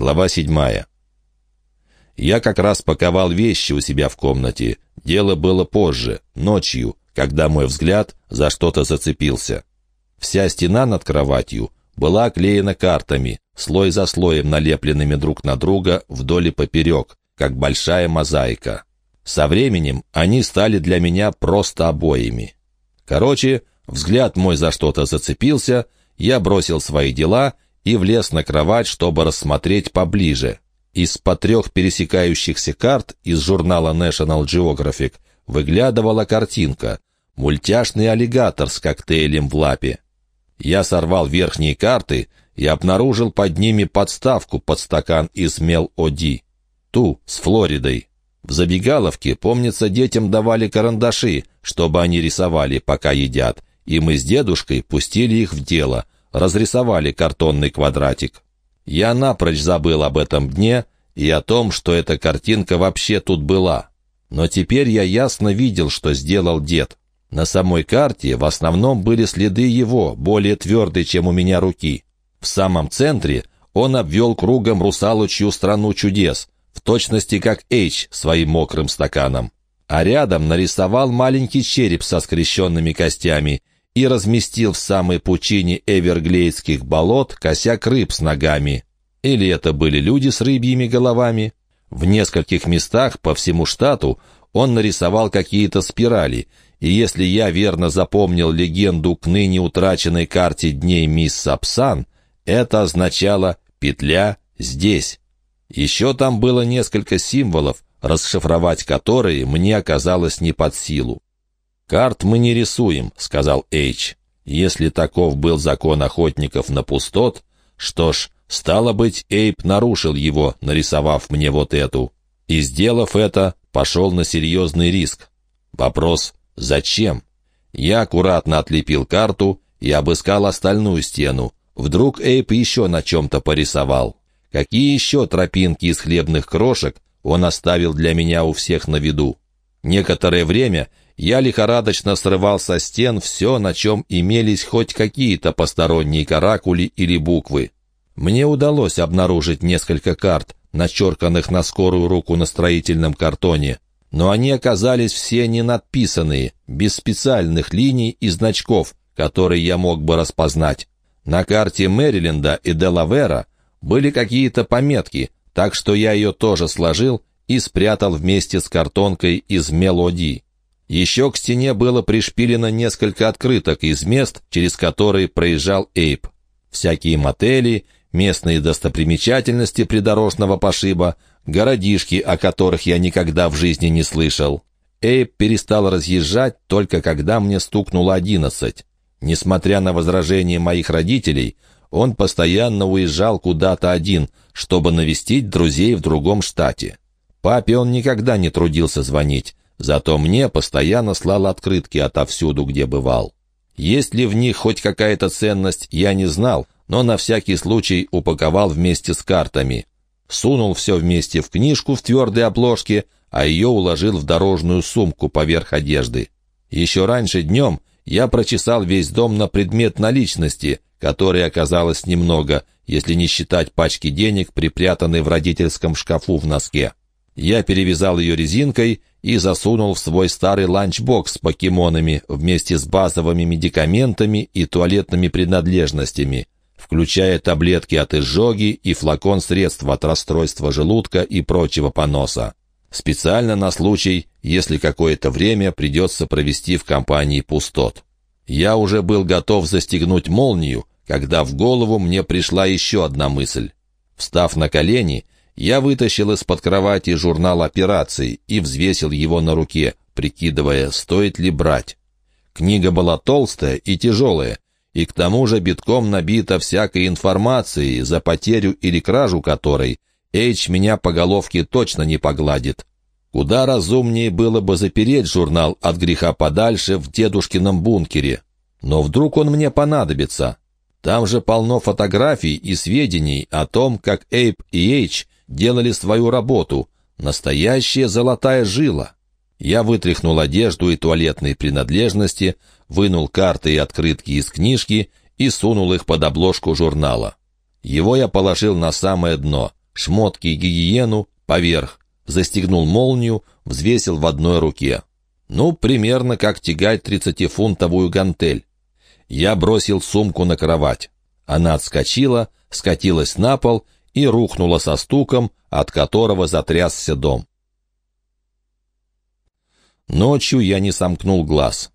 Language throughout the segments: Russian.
Глава седьмая. Я как раз паковал вещи у себя в комнате. Дело было позже, ночью, когда мой взгляд за что-то зацепился. Вся стена над кроватью была оклеена картами, слой за слоем налепленными друг на друга вдоль и поперек, как большая мозаика. Со временем они стали для меня просто обоями. Короче, взгляд мой за что-то зацепился, я бросил свои дела и влез на кровать, чтобы рассмотреть поближе. Из-под трех пересекающихся карт из журнала National Geographic выглядывала картинка — мультяшный аллигатор с коктейлем в лапе. Я сорвал верхние карты и обнаружил под ними подставку под стакан из мел-оди. Ту, с Флоридой. В забегаловке, помнится, детям давали карандаши, чтобы они рисовали, пока едят, и мы с дедушкой пустили их в дело, разрисовали картонный квадратик. Я напрочь забыл об этом дне и о том, что эта картинка вообще тут была. Но теперь я ясно видел, что сделал дед. На самой карте в основном были следы его, более твердые, чем у меня руки. В самом центре он обвел кругом русалочью страну чудес, в точности как Эйч своим мокрым стаканом. А рядом нарисовал маленький череп со скрещенными костями и разместил в самой пучине эверглейских болот косяк рыб с ногами. Или это были люди с рыбьими головами? В нескольких местах по всему штату он нарисовал какие-то спирали, и если я верно запомнил легенду к ныне утраченной карте дней мисс Сапсан, это означало «петля здесь». Еще там было несколько символов, расшифровать которые мне оказалось не под силу. «Карт мы не рисуем», — сказал Эйч. «Если таков был закон охотников на пустот, что ж, стало быть, Эйп нарушил его, нарисовав мне вот эту. И, сделав это, пошел на серьезный риск. Вопрос «Зачем?» Я аккуратно отлепил карту и обыскал остальную стену. Вдруг Эйп еще на чем-то порисовал. Какие еще тропинки из хлебных крошек он оставил для меня у всех на виду? Некоторое время я лихорадочно срывал со стен все, на чем имелись хоть какие-то посторонние каракули или буквы. Мне удалось обнаружить несколько карт, начерканных на скорую руку на строительном картоне, но они оказались все не надписанные, без специальных линий и значков, которые я мог бы распознать. На карте Мэриленда и Делавера были какие-то пометки, так что я ее тоже сложил и спрятал вместе с картонкой из мелодий. Еще к стене было пришпилено несколько открыток из мест, через которые проезжал Эйп. Всякие мотели, местные достопримечательности придорожного пошиба, городишки, о которых я никогда в жизни не слышал. Эйп перестал разъезжать только когда мне стукнуло одиннадцать. Несмотря на возражения моих родителей, он постоянно уезжал куда-то один, чтобы навестить друзей в другом штате. Папе он никогда не трудился звонить, зато мне постоянно слал открытки отовсюду, где бывал. Есть ли в них хоть какая-то ценность, я не знал, но на всякий случай упаковал вместе с картами. Сунул все вместе в книжку в твердой обложке, а ее уложил в дорожную сумку поверх одежды. Еще раньше днем я прочесал весь дом на предмет наличности, которой оказалось немного, если не считать пачки денег, припрятанной в родительском шкафу в носке. Я перевязал ее резинкой и засунул в свой старый ланчбокс с покемонами вместе с базовыми медикаментами и туалетными принадлежностями, включая таблетки от изжоги и флакон средства от расстройства желудка и прочего поноса. Специально на случай, если какое-то время придется провести в компании пустот. Я уже был готов застегнуть молнию, когда в голову мне пришла еще одна мысль. Встав на колени, я вытащил из-под кровати журнал операций и взвесил его на руке, прикидывая, стоит ли брать. Книга была толстая и тяжелая, и к тому же битком набита всякой информацией, за потерю или кражу которой Эйч меня по головке точно не погладит. Куда разумнее было бы запереть журнал от греха подальше в дедушкином бункере. Но вдруг он мне понадобится. Там же полно фотографий и сведений о том, как Эйп и Эйч делали свою работу. Настоящая золотая жила. Я вытряхнул одежду и туалетные принадлежности, вынул карты и открытки из книжки и сунул их под обложку журнала. Его я положил на самое дно, шмотки и гигиену поверх, застегнул молнию, взвесил в одной руке. Ну, примерно как тягать тридцатифунтовую гантель. Я бросил сумку на кровать. Она отскочила, скатилась на пол и рухнула со стуком, от которого затрясся дом. Ночью я не сомкнул глаз.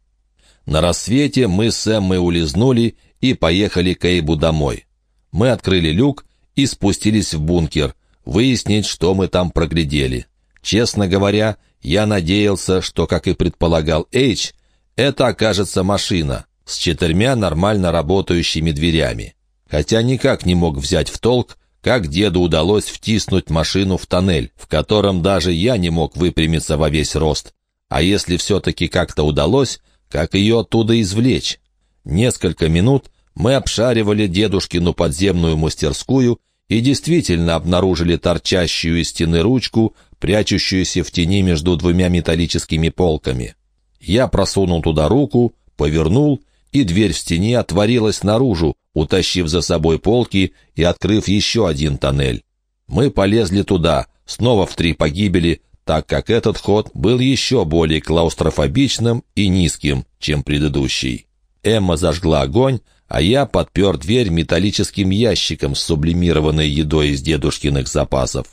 На рассвете мы с Эммой улизнули и поехали к Эйбу домой. Мы открыли люк и спустились в бункер, выяснить, что мы там проглядели. Честно говоря, я надеялся, что, как и предполагал Эйч, это окажется машина с четырьмя нормально работающими дверями. Хотя никак не мог взять в толк, как деду удалось втиснуть машину в тоннель, в котором даже я не мог выпрямиться во весь рост. А если все-таки как-то удалось, как ее оттуда извлечь? Несколько минут мы обшаривали дедушкину подземную мастерскую и действительно обнаружили торчащую из стены ручку, прячущуюся в тени между двумя металлическими полками. Я просунул туда руку, повернул, и дверь в стене отворилась наружу, утащив за собой полки и открыв еще один тоннель. Мы полезли туда, снова в три погибели, так как этот ход был еще более клаустрофобичным и низким, чем предыдущий. Эмма зажгла огонь, а я подпер дверь металлическим ящиком с сублимированной едой из дедушкиных запасов.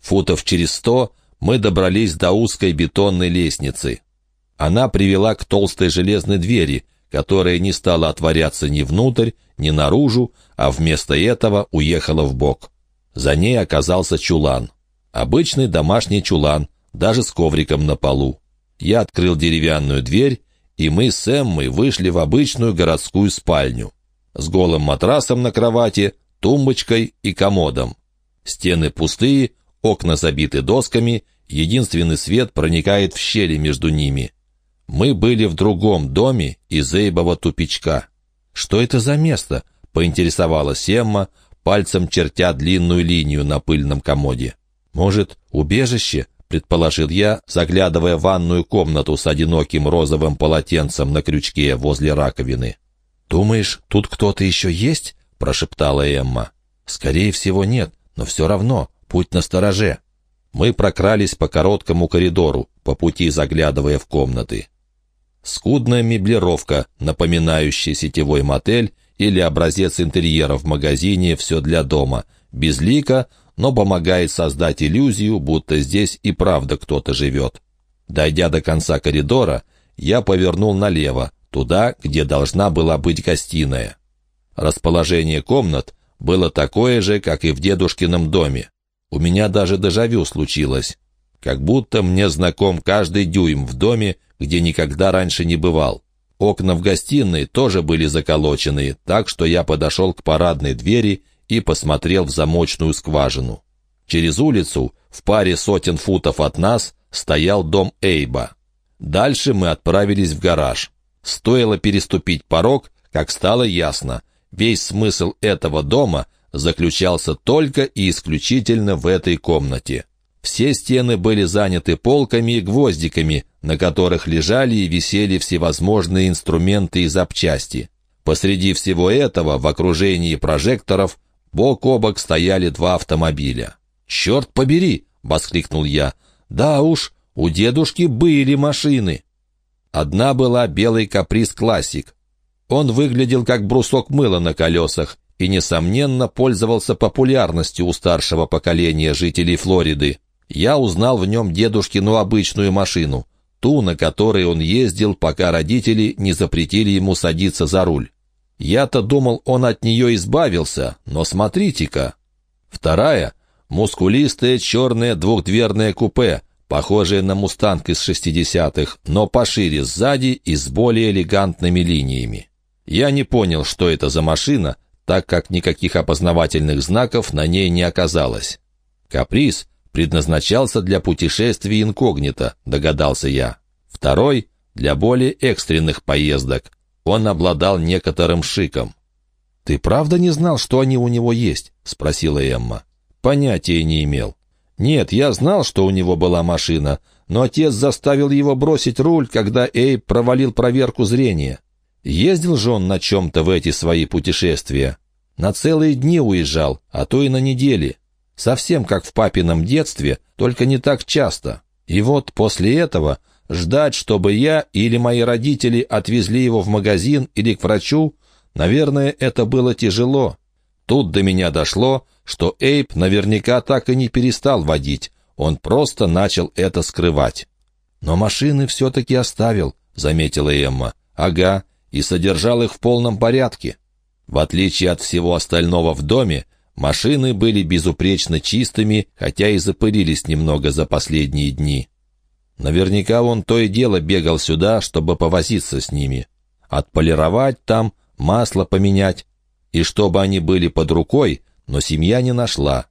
Футов через сто мы добрались до узкой бетонной лестницы. Она привела к толстой железной двери, которая не стала отворяться ни внутрь, ни наружу, а вместо этого уехала в бок. За ней оказался чулан. Обычный домашний чулан, даже с ковриком на полу. Я открыл деревянную дверь, и мы с Эммой вышли в обычную городскую спальню. С голым матрасом на кровати, тумбочкой и комодом. Стены пустые, окна забиты досками, единственный свет проникает в щели между ними. Мы были в другом доме из Эйбова тупичка. «Что это за место?» — поинтересовалась Эмма, пальцем чертя длинную линию на пыльном комоде. «Может, убежище?» — предположил я, заглядывая в ванную комнату с одиноким розовым полотенцем на крючке возле раковины. «Думаешь, тут кто-то еще есть?» — прошептала Эмма. «Скорее всего, нет, но все равно, путь на стороже». Мы прокрались по короткому коридору, по пути заглядывая в комнаты. Скудная меблировка, напоминающая сетевой мотель или образец интерьера в магазине «Все для дома», безлика, но помогает создать иллюзию, будто здесь и правда кто-то живет. Дойдя до конца коридора, я повернул налево, туда, где должна была быть гостиная. Расположение комнат было такое же, как и в дедушкином доме. У меня даже дежавю случилось. Как будто мне знаком каждый дюйм в доме, где никогда раньше не бывал. Окна в гостиной тоже были заколочены, так что я подошел к парадной двери и посмотрел в замочную скважину. Через улицу, в паре сотен футов от нас, стоял дом Эйба. Дальше мы отправились в гараж. Стоило переступить порог, как стало ясно, весь смысл этого дома заключался только и исключительно в этой комнате. Все стены были заняты полками и гвоздиками, на которых лежали и висели всевозможные инструменты и запчасти. Посреди всего этого, в окружении прожекторов, бок о бок стояли два автомобиля. «Черт побери!» — воскликнул я. «Да уж, у дедушки были машины». Одна была белый каприз классик. Он выглядел как брусок мыла на колесах и, несомненно, пользовался популярностью у старшего поколения жителей Флориды. Я узнал в нем дедушкину обычную машину, ту, на которой он ездил, пока родители не запретили ему садиться за руль. Я-то думал, он от нее избавился, но смотрите-ка. Вторая — мускулистое черное двухдверное купе, похожее на «Мустанг» из шестидесятых, но пошире сзади и с более элегантными линиями. Я не понял, что это за машина, так как никаких опознавательных знаков на ней не оказалось. Каприз предназначался для путешествий инкогнито, догадался я. Второй — для более экстренных поездок. Он обладал некоторым шиком. «Ты правда не знал, что они у него есть?» — спросила Эмма. «Понятия не имел. Нет, я знал, что у него была машина, но отец заставил его бросить руль, когда Эйб провалил проверку зрения. Ездил же он на чем-то в эти свои путешествия. На целые дни уезжал, а то и на недели. Совсем как в папином детстве, только не так часто. И вот после этого ждать, чтобы я или мои родители отвезли его в магазин или к врачу, наверное, это было тяжело. Тут до меня дошло, что Эйп наверняка так и не перестал водить, он просто начал это скрывать. «Но машины все-таки оставил», — заметила Эмма. «Ага, и содержал их в полном порядке». В отличие от всего остального в доме, машины были безупречно чистыми, хотя и запылились немного за последние дни. Наверняка он то и дело бегал сюда, чтобы повозиться с ними. Отполировать там, масло поменять. И чтобы они были под рукой, но семья не нашла.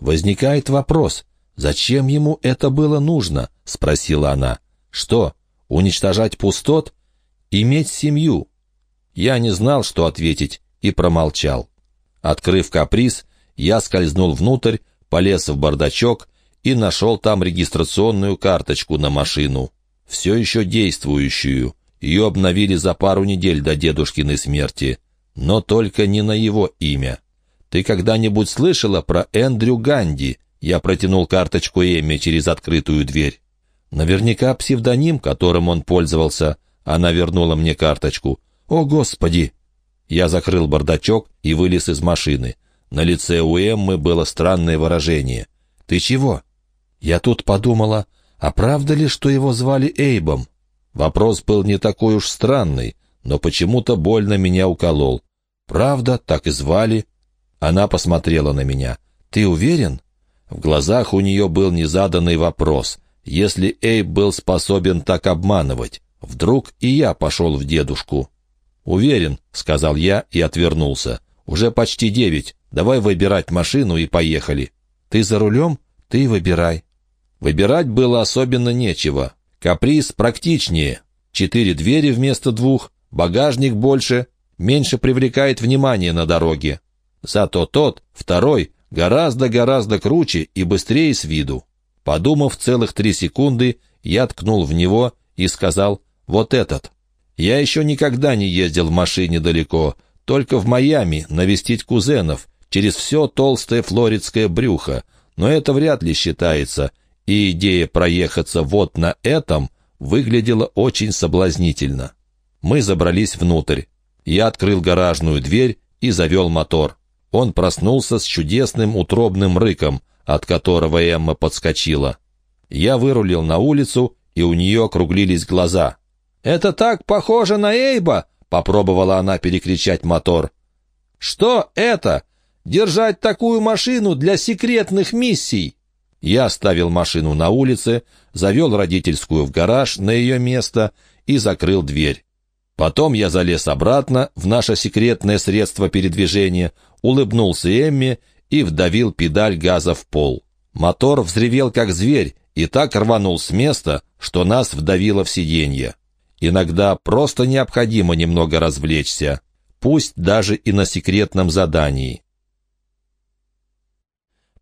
Возникает вопрос, зачем ему это было нужно? Спросила она. Что, уничтожать пустот? Иметь семью? Я не знал, что ответить, и промолчал. Открыв каприз, я скользнул внутрь, полез в бардачок и нашел там регистрационную карточку на машину. Все еще действующую. Ее обновили за пару недель до дедушкиной смерти. Но только не на его имя. «Ты когда-нибудь слышала про Эндрю Ганди?» Я протянул карточку Эмми через открытую дверь. Наверняка псевдоним, которым он пользовался. Она вернула мне карточку. «О, Господи!» Я закрыл бардачок и вылез из машины. На лице у Эммы было странное выражение. «Ты чего?» Я тут подумала, а правда ли, что его звали Эйбом? Вопрос был не такой уж странный, но почему-то больно меня уколол. «Правда, так и звали?» Она посмотрела на меня. «Ты уверен?» В глазах у нее был незаданный вопрос. Если Эйб был способен так обманывать, вдруг и я пошел в дедушку. «Уверен», — сказал я и отвернулся. «Уже почти девять. Давай выбирать машину и поехали». «Ты за рулем? Ты выбирай». Выбирать было особенно нечего. Каприз практичнее. Четыре двери вместо двух, багажник больше, меньше привлекает внимание на дороге. Зато тот, второй, гораздо-гораздо круче и быстрее с виду. Подумав целых три секунды, я ткнул в него и сказал «вот этот». Я еще никогда не ездил в машине далеко, только в Майами навестить кузенов, через все толстое флоридское брюхо, но это вряд ли считается — и идея проехаться вот на этом выглядела очень соблазнительно. Мы забрались внутрь. Я открыл гаражную дверь и завел мотор. Он проснулся с чудесным утробным рыком, от которого Эмма подскочила. Я вырулил на улицу, и у нее округлились глаза. «Это так похоже на Эйба!» — попробовала она перекричать мотор. «Что это? Держать такую машину для секретных миссий?» Я оставил машину на улице, завел родительскую в гараж на ее место и закрыл дверь. Потом я залез обратно в наше секретное средство передвижения, улыбнулся Эмми и вдавил педаль газа в пол. Мотор взревел как зверь и так рванул с места, что нас вдавило в сиденье. Иногда просто необходимо немного развлечься, пусть даже и на секретном задании.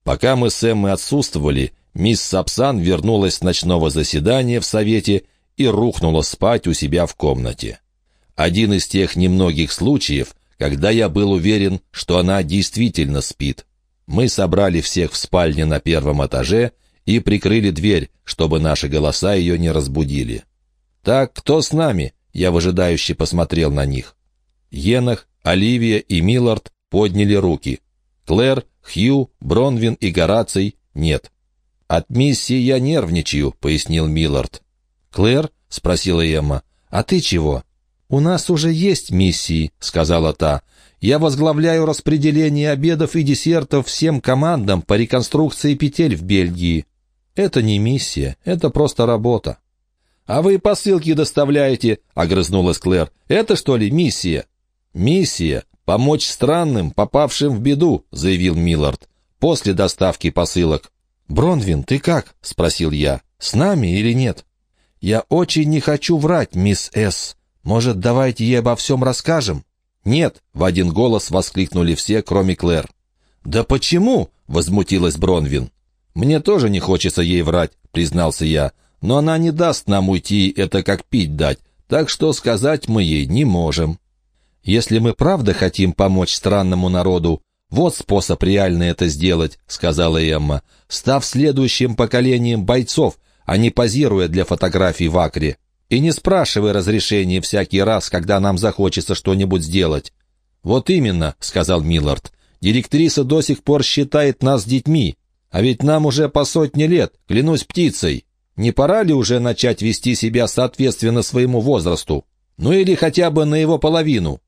Пока мы с Эммой отсутствовали, мисс Сапсан вернулась с ночного заседания в Совете и рухнула спать у себя в комнате. Один из тех немногих случаев, когда я был уверен, что она действительно спит. Мы собрали всех в спальне на первом этаже и прикрыли дверь, чтобы наши голоса ее не разбудили. «Так, кто с нами?» — я выжидающе посмотрел на них. Енах, Оливия и Миллард подняли руки. Клэр Хью, Бронвин и Гораций нет. «От миссии я нервничаю», — пояснил Миллард. «Клэр?» — спросила Эмма. «А ты чего?» «У нас уже есть миссии», — сказала та. «Я возглавляю распределение обедов и десертов всем командам по реконструкции петель в Бельгии». «Это не миссия, это просто работа». «А вы посылки доставляете», — огрызнулась Клэр. «Это что ли миссия?» «Миссия «Помочь странным, попавшим в беду», — заявил Миллард, «после доставки посылок». «Бронвин, ты как?» — спросил я. «С нами или нет?» «Я очень не хочу врать, мисс С. Может, давайте ей обо всем расскажем?» «Нет», — в один голос воскликнули все, кроме Клэр. «Да почему?» — возмутилась Бронвин. «Мне тоже не хочется ей врать», — признался я. «Но она не даст нам уйти, это как пить дать, так что сказать мы ей не можем». Если мы правда хотим помочь странному народу, «Вот способ реально это сделать», — сказала Эмма, «став следующим поколением бойцов, а не позируя для фотографий в Акре. И не спрашивая разрешения всякий раз, когда нам захочется что-нибудь сделать». «Вот именно», — сказал Миллард, «директриса до сих пор считает нас детьми, а ведь нам уже по сотне лет, клянусь птицей. Не пора ли уже начать вести себя соответственно своему возрасту? Ну или хотя бы на его половину?»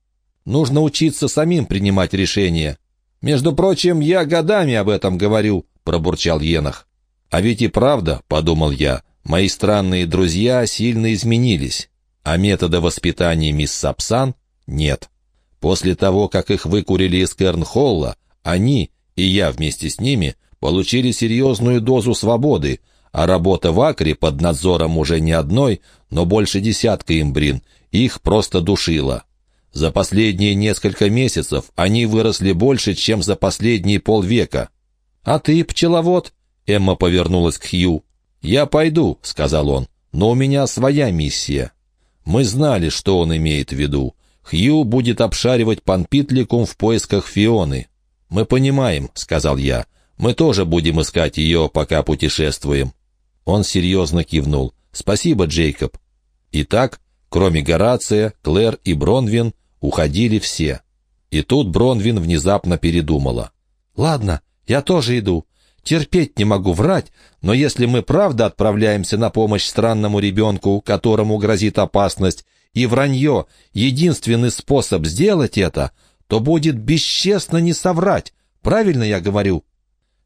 Нужно учиться самим принимать решения. «Между прочим, я годами об этом говорю», — пробурчал Енах. «А ведь и правда», — подумал я, — «мои странные друзья сильно изменились, а метода воспитания мисс Сапсан нет. После того, как их выкурили из Кернхолла, они, и я вместе с ними, получили серьезную дозу свободы, а работа в Акре под надзором уже не одной, но больше десятка имбрин, их просто душила. За последние несколько месяцев они выросли больше, чем за последние полвека. «А ты, пчеловод?» Эмма повернулась к Хью. «Я пойду», — сказал он, — «но у меня своя миссия». Мы знали, что он имеет в виду. Хью будет обшаривать Панпитликум в поисках Фионы. «Мы понимаем», — сказал я. «Мы тоже будем искать ее, пока путешествуем». Он серьезно кивнул. «Спасибо, Джейкоб». Итак, кроме Горация, Клэр и Бронвин, Уходили все. И тут Бронвин внезапно передумала. «Ладно, я тоже иду. Терпеть не могу врать, но если мы правда отправляемся на помощь странному ребенку, которому грозит опасность, и вранье — единственный способ сделать это, то будет бесчестно не соврать. Правильно я говорю?»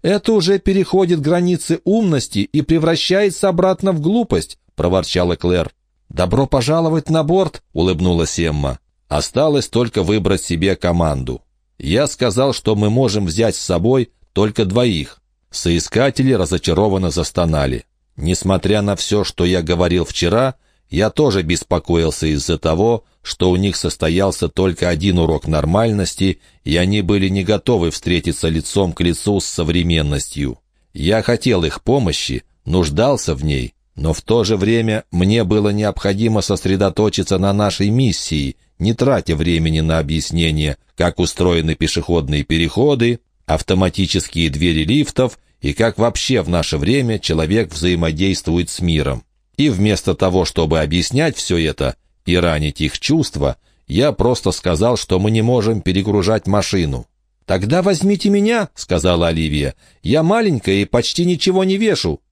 «Это уже переходит границы умности и превращается обратно в глупость», — проворчала Клэр. «Добро пожаловать на борт», — улыбнулась Эмма. Осталось только выбрать себе команду. Я сказал, что мы можем взять с собой только двоих. Соискатели разочарованно застонали. Несмотря на все, что я говорил вчера, я тоже беспокоился из-за того, что у них состоялся только один урок нормальности, и они были не готовы встретиться лицом к лицу с современностью. Я хотел их помощи, нуждался в ней, но в то же время мне было необходимо сосредоточиться на нашей миссии — не тратя времени на объяснение, как устроены пешеходные переходы, автоматические двери лифтов и как вообще в наше время человек взаимодействует с миром. И вместо того, чтобы объяснять все это и ранить их чувства, я просто сказал, что мы не можем перегружать машину. «Тогда возьмите меня», — сказала Оливия. «Я маленькая и почти ничего не вешу».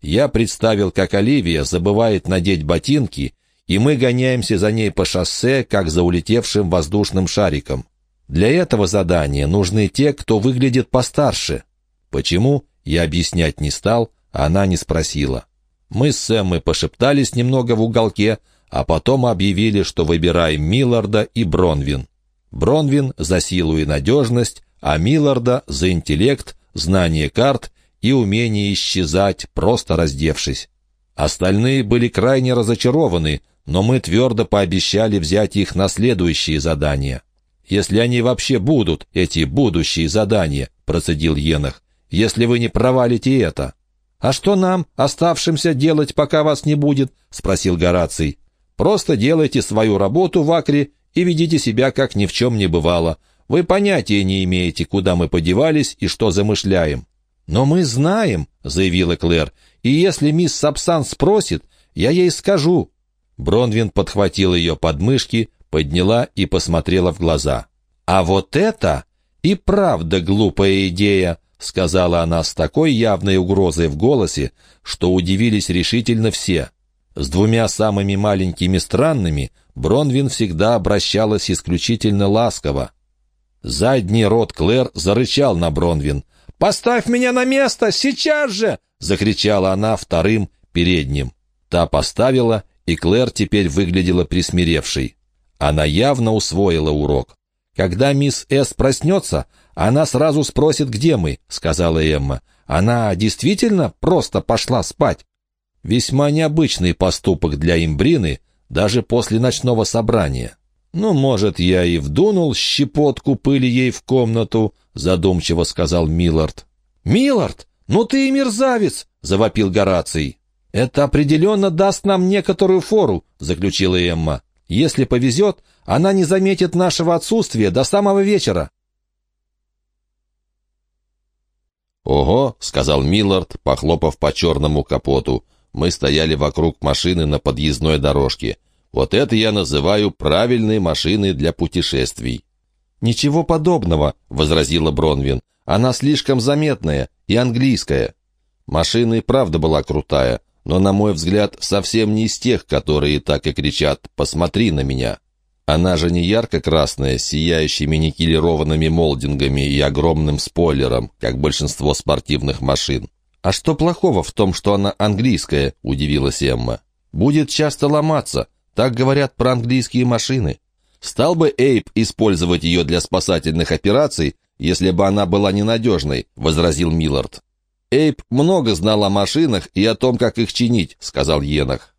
Я представил, как Оливия забывает надеть ботинки и мы гоняемся за ней по шоссе, как за улетевшим воздушным шариком. Для этого задания нужны те, кто выглядит постарше. Почему, я объяснять не стал, а она не спросила. Мы с Сэммой пошептались немного в уголке, а потом объявили, что выбираем Милларда и Бронвин. Бронвин за силу и надежность, а Милларда за интеллект, знание карт и умение исчезать, просто раздевшись. Остальные были крайне разочарованы, но мы твердо пообещали взять их на следующие задания. «Если они вообще будут, эти будущие задания», — процедил Енах, «если вы не провалите это». «А что нам, оставшимся, делать, пока вас не будет?» — спросил Гораций. «Просто делайте свою работу в Акре и ведите себя, как ни в чем не бывало. Вы понятия не имеете, куда мы подевались и что замышляем». «Но мы знаем», — заявила Клэр, «и если мисс Сапсан спросит, я ей скажу, Бронвин подхватил ее подмышки, подняла и посмотрела в глаза. «А вот это и правда глупая идея», — сказала она с такой явной угрозой в голосе, что удивились решительно все. С двумя самыми маленькими странными Бронвин всегда обращалась исключительно ласково. Задний рот Клэр зарычал на Бронвин. «Поставь меня на место, сейчас же!» — закричала она вторым, передним. Та поставила и Клэр теперь выглядела присмиревшей. Она явно усвоила урок. «Когда мисс С. проснется, она сразу спросит, где мы», — сказала Эмма. «Она действительно просто пошла спать?» Весьма необычный поступок для имбрины, даже после ночного собрания. «Ну, может, я и вдунул щепотку пыли ей в комнату», — задумчиво сказал Миллард. «Миллард, ну ты и мерзавец!» — завопил Гораций. «Это определенно даст нам некоторую фору», — заключила Эмма. «Если повезет, она не заметит нашего отсутствия до самого вечера». «Ого», — сказал Миллард, похлопав по черному капоту. Мы стояли вокруг машины на подъездной дорожке. Вот это я называю правильной машиной для путешествий. «Ничего подобного», — возразила Бронвин. «Она слишком заметная и английская». Машина и правда была крутая, но, на мой взгляд, совсем не из тех, которые так и кричат «посмотри на меня». Она же не ярко-красная, сияющими никелированными молдингами и огромным спойлером, как большинство спортивных машин. «А что плохого в том, что она английская?» — удивилась Эмма. «Будет часто ломаться. Так говорят про английские машины». Стал бы Эйп использовать ее для спасательных операций, если бы она была ненадежной, — возразил Миллард. Эйп много знал о машинах и о том, как их чинить, — сказал Енах.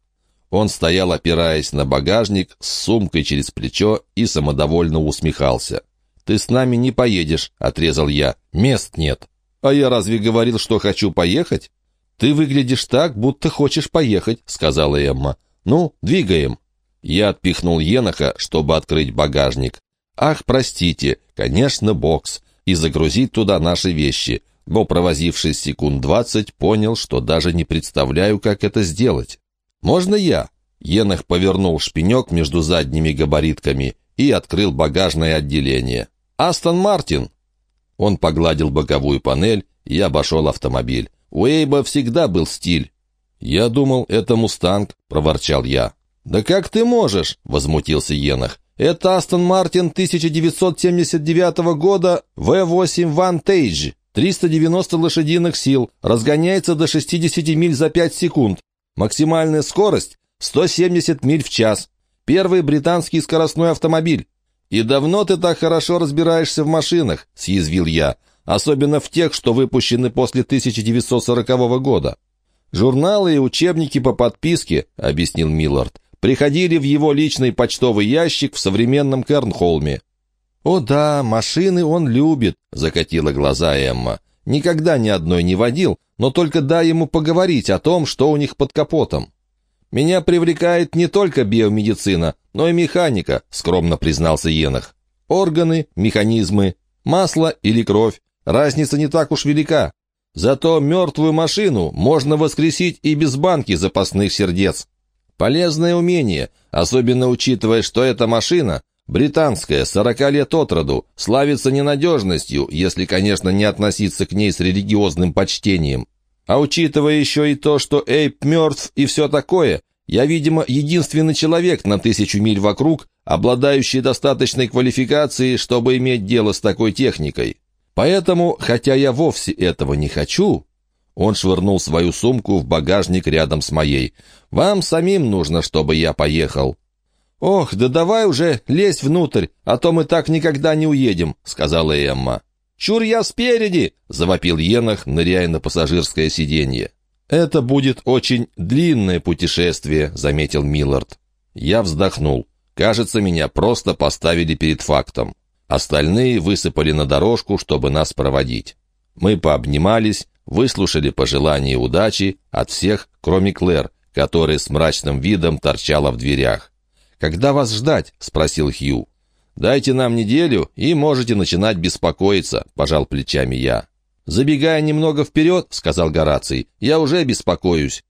Он стоял, опираясь на багажник, с сумкой через плечо и самодовольно усмехался. «Ты с нами не поедешь», — отрезал я. «Мест нет». «А я разве говорил, что хочу поехать?» «Ты выглядишь так, будто хочешь поехать», — сказала Эмма. «Ну, двигаем». Я отпихнул Еноха, чтобы открыть багажник. «Ах, простите, конечно, бокс», и загрузить туда наши вещи, но, провозившись секунд двадцать, понял, что даже не представляю, как это сделать. «Можно я?» Енах повернул шпинек между задними габаритками и открыл багажное отделение. «Астон Мартин!» Он погладил боковую панель и обошел автомобиль. У Эйба всегда был стиль. «Я думал, это «Мустанг», — проворчал я. «Да как ты можешь?» — возмутился Енах. «Это Астон Мартин 1979 года V8 Vantage, 390 лошадиных сил, разгоняется до 60 миль за 5 секунд. Максимальная скорость — 170 миль в час. Первый британский скоростной автомобиль. «И давно ты так хорошо разбираешься в машинах?» — съязвил я. «Особенно в тех, что выпущены после 1940 года». «Журналы и учебники по подписке», — объяснил Миллард, «приходили в его личный почтовый ящик в современном Кернхолме». «О да, машины он любит», — закатила глаза Эмма. «Никогда ни одной не водил, но только дай ему поговорить о том, что у них под капотом». «Меня привлекает не только биомедицина, но и механика», — скромно признался Енах. «Органы, механизмы, масло или кровь. Разница не так уж велика. Зато мертвую машину можно воскресить и без банки запасных сердец. Полезное умение, особенно учитывая, что эта машина британская, сорока лет от роду, славится ненадежностью, если, конечно, не относиться к ней с религиозным почтением. А учитывая еще и то, что Эйп мертв и все такое, я, видимо, единственный человек на тысячу миль вокруг, обладающий достаточной квалификацией, чтобы иметь дело с такой техникой. Поэтому, хотя я вовсе этого не хочу, он швырнул свою сумку в багажник рядом с моей. «Вам самим нужно, чтобы я поехал». «Ох, да давай уже лезь внутрь, а то мы так никогда не уедем», — сказала Эмма. «Чур я спереди!» — завопил Енах, ныряя на пассажирское сиденье. «Это будет очень длинное путешествие», — заметил Миллард. Я вздохнул. Кажется, меня просто поставили перед фактом. Остальные высыпали на дорожку, чтобы нас проводить. Мы пообнимались, выслушали пожелания удачи от всех, кроме Клэр, которая с мрачным видом торчала в дверях. «Когда вас ждать?» — спросил Хью. «Дайте нам неделю, и можете начинать беспокоиться», — пожал плечами я. «Забегая немного вперед», — сказал Гораций, — «я уже беспокоюсь.